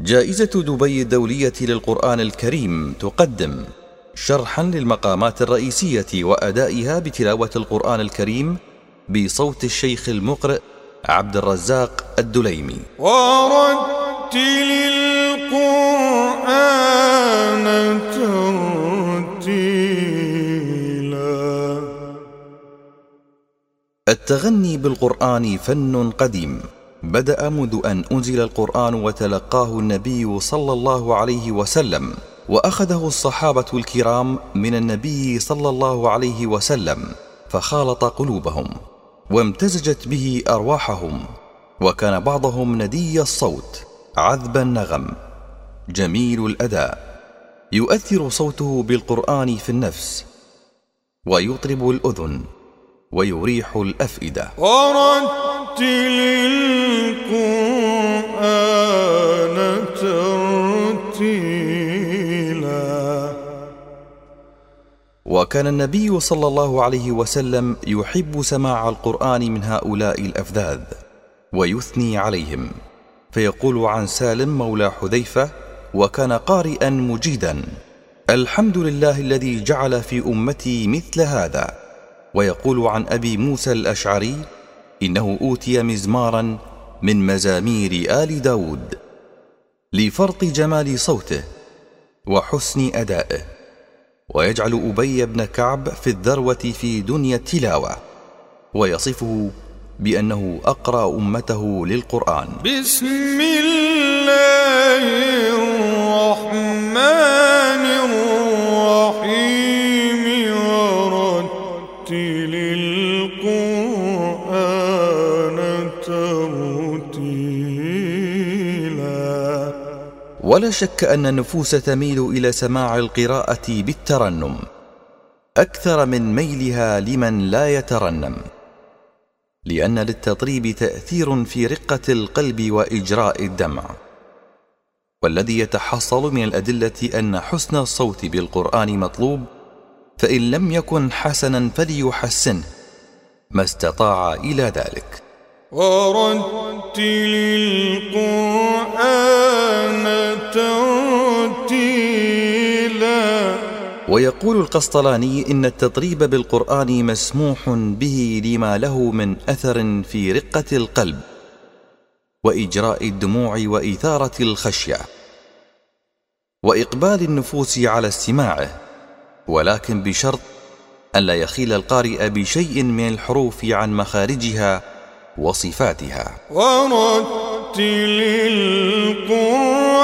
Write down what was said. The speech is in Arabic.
جائزة دبي الدولية للقرآن الكريم تقدم شرحا للمقامات الرئيسية وأدائها بتلاوة القرآن الكريم بصوت الشيخ المقرئ عبد الرزاق الدليمي. ورتل القرآن ترتيلا. التغني بالقرآن فن قديم. بدأ منذ أن أنزل القرآن وتلقاه النبي صلى الله عليه وسلم وأخذه الصحابة الكرام من النبي صلى الله عليه وسلم فخالط قلوبهم وامتزجت به أرواحهم وكان بعضهم ندي الصوت عذب النغم. جميل الأداء. يؤثر صوته بالقرآن في النفس ويطرب الأذن. ويريح الأفئدة. ورتل القرآن ترتيلا وكان النبي صلى الله عليه وسلم يحب سماع القرآن من هؤلاء الأفذاذ ويثني عليهم. فيقول عن سالم مولى حذيفة وكان قارئا مجيدا الحمد لله الذي جعل في أمتي مثل هذا ويقول عن أبي موسى الأشعري إنه أوتي مزمارا من مزامير آل داود لفرط جمال صوته وحسن أدائه ويجعل أبي بن كعب في الذروة في دنيا التلاوة ويصفه بأنه أقرأ أمته للقرآن. بسم الله. ولا شك أن النفوس تميل إلى سماع القراءة بالترنم. أكثر من ميلها لمن لا يترنم. لأن للتطريب تأثير في رقة القلب وإجراء الدمع. والذي يتحصل من الأدلة أن حسن الصوت بالقرآن مطلوب فإن لم يكن حسنا فليحسنه ما استطاع إلى ذلك. ورتل القرآن ترتيلا. ويقول القسطلاني إن التطريب بالقرآن مسموح به لما له من أثر في رقة القلب وإجراء الدموع وإثارة الخشية وإقبال النفوس على استماعه ولكن بشرط ألا يخيل القارئ بشيء من الحروف عن مخارجها وصفاتها. ورتل القرآن